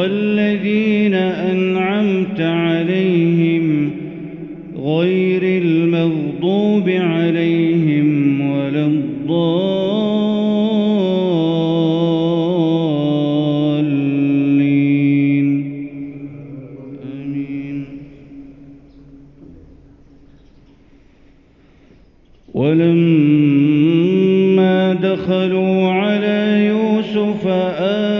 صراط الذين أنعمت عليهم غير المغضوب عليهم ولا الضالين. آمين. ولما دخلوا على يوسف آوى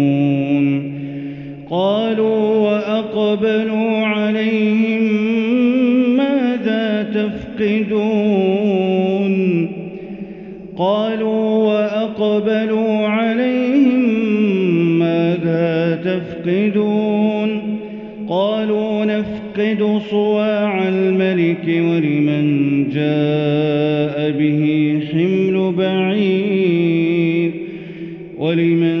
قالوا وأقبلوا عليهم ماذا تفقدون قالوا وأقبلوا عليهم ماذا تفقدون قالوا نفقد صواع الملك ولمن جاء به حمل بعير ولمن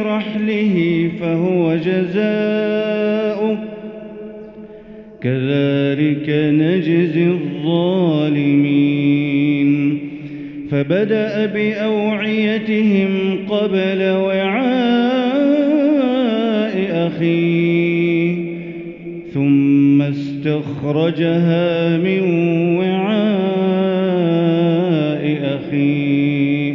في رحله فهو جزاؤه. كذلك نجزي الظالمين. فبدأ بأوعيتهم قبل وعاء أخيه ثم استخرجها من وعاء أخيه.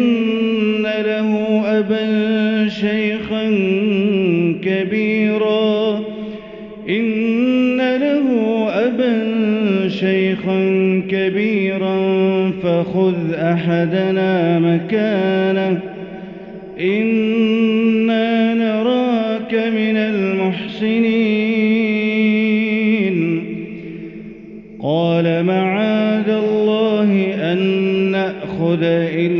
إن له أبا شيخا كبيرا. إن له أبا شيخا كبيرا فخذ أحدنا مكانه. إنا نراك من المحسنين. قال معاذ الله أن نأخذ إلا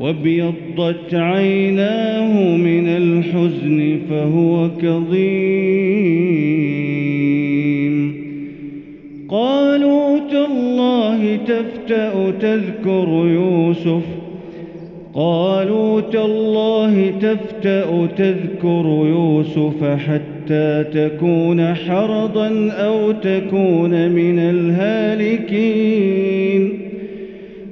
وابيضت عيناه من الحزن فهو كظيم. قالوا تالله تفتأ تذكر يوسف. قالوا تالله تفتأ تذكر يوسف حتى تكون حرضا أو تكون من الهالكين.